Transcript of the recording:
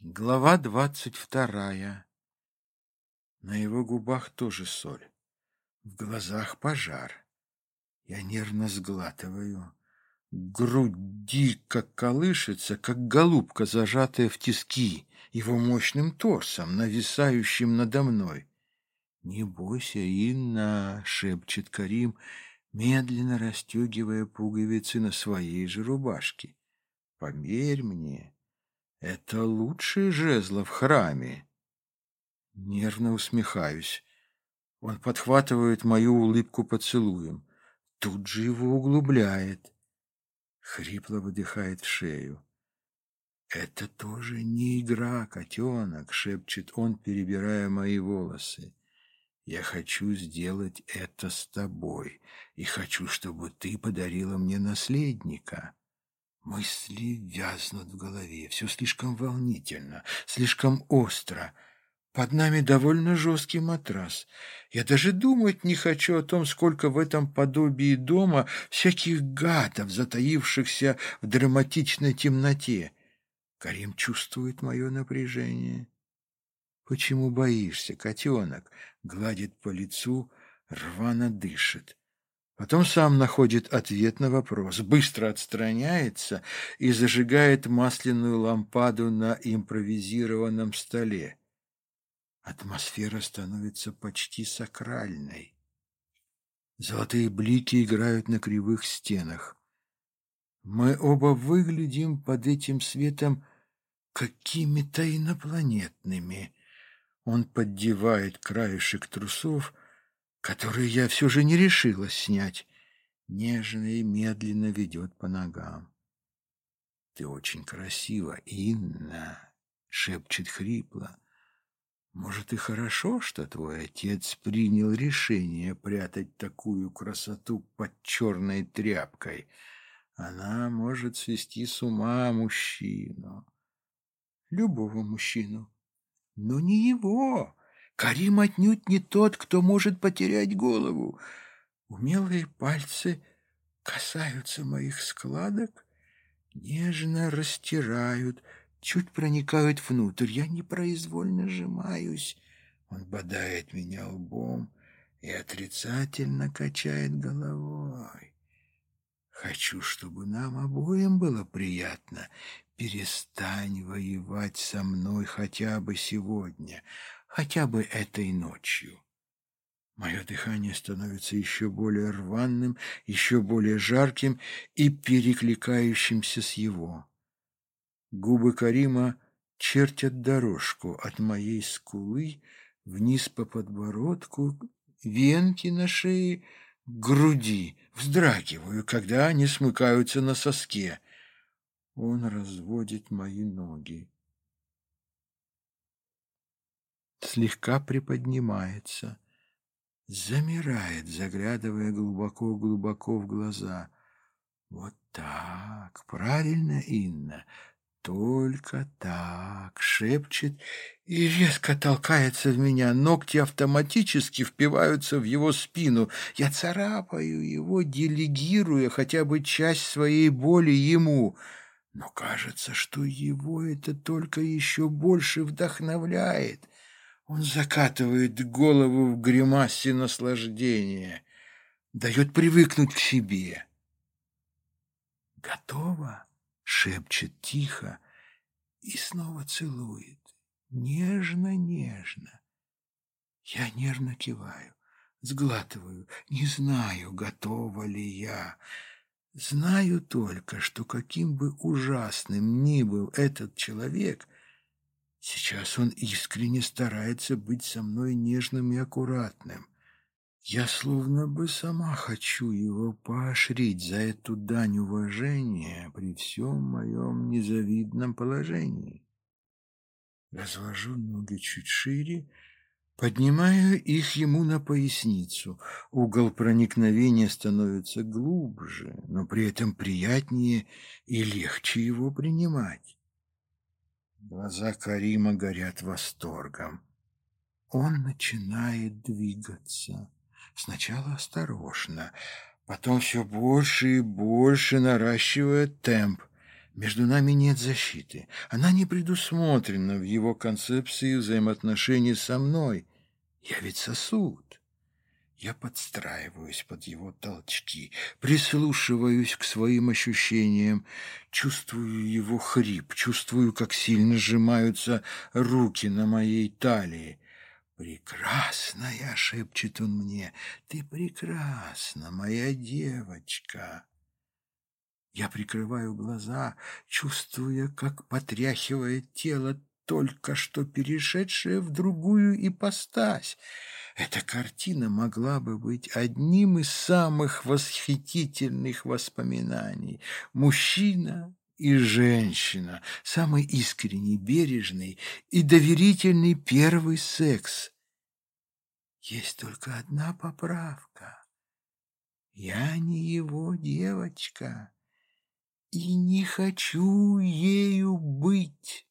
Глава двадцать вторая. На его губах тоже соль. В глазах пожар. Я нервно сглатываю. Грудь дико колышется, как голубка, зажатая в тиски, его мощным торсом, нависающим надо мной. «Не бойся, Инна!» — шепчет Карим, медленно расстегивая пуговицы на своей же рубашке. «Поверь мне!» Это лучшие жезла в храме. Нервно усмехаюсь. Он подхватывает мою улыбку поцелуем. Тут же его углубляет. Хрипло выдыхает в шею. «Это тоже не игра, котенок», — шепчет он, перебирая мои волосы. «Я хочу сделать это с тобой, и хочу, чтобы ты подарила мне наследника». Мысли вязнут в голове, все слишком волнительно, слишком остро. Под нами довольно жесткий матрас. Я даже думать не хочу о том, сколько в этом подобии дома всяких гадов, затаившихся в драматичной темноте. Карим чувствует мое напряжение. «Почему боишься, котенок?» — гладит по лицу, рвано дышит. Потом сам находит ответ на вопрос, быстро отстраняется и зажигает масляную лампаду на импровизированном столе. Атмосфера становится почти сакральной. Золотые блики играют на кривых стенах. Мы оба выглядим под этим светом какими-то инопланетными. Он поддевает краешек трусов — которые я все же не решилась снять, нежно и медленно ведет по ногам. «Ты очень красива, Инна!» — шепчет хрипло. «Может, и хорошо, что твой отец принял решение прятать такую красоту под черной тряпкой. Она может свести с ума мужчину, любого мужчину, но не его!» Карим отнюдь не тот, кто может потерять голову. Умелые пальцы касаются моих складок, нежно растирают, чуть проникают внутрь. Я непроизвольно сжимаюсь. Он бодает меня лбом и отрицательно качает головой. Хочу, чтобы нам обоим было приятно. Перестань воевать со мной хотя бы сегодня хотя бы этой ночью. Мое дыхание становится еще более рваным, еще более жарким и перекликающимся с его. Губы Карима чертят дорожку от моей скулы вниз по подбородку, венки на шее, груди. Вздрагиваю, когда они смыкаются на соске. Он разводит мои ноги. Слегка приподнимается, замирает, заглядывая глубоко-глубоко в глаза. Вот так, правильно, Инна, только так, шепчет и резко толкается в меня. Ногти автоматически впиваются в его спину. Я царапаю его, делегируя хотя бы часть своей боли ему. Но кажется, что его это только еще больше вдохновляет. Он закатывает голову в гримасе наслаждения, дает привыкнуть к себе. «Готово?» — шепчет тихо и снова целует. Нежно-нежно. Я нервно киваю, сглатываю. Не знаю, готова ли я. Знаю только, что каким бы ужасным ни был этот человек — Сейчас он искренне старается быть со мной нежным и аккуратным. Я словно бы сама хочу его поощрить за эту дань уважения при всем моем незавидном положении. Развожу ноги чуть шире, поднимаю их ему на поясницу. Угол проникновения становится глубже, но при этом приятнее и легче его принимать. Глаза Карима горят восторгом. Он начинает двигаться. Сначала осторожно, потом все больше и больше наращивая темп. Между нами нет защиты. Она не предусмотрена в его концепции взаимоотношений со мной. Я ведь сосуд. Я подстраиваюсь под его толчки, прислушиваюсь к своим ощущениям, чувствую его хрип, чувствую, как сильно сжимаются руки на моей талии. «Прекрасная!» — шепчет он мне. «Ты прекрасна, моя девочка!» Я прикрываю глаза, чувствуя, как потряхивает тело, только что перешедшее в другую ипостась. Эта картина могла бы быть одним из самых восхитительных воспоминаний. Мужчина и женщина, самый искренний, бережный и доверительный первый секс. Есть только одна поправка. Я не его девочка и не хочу ею быть.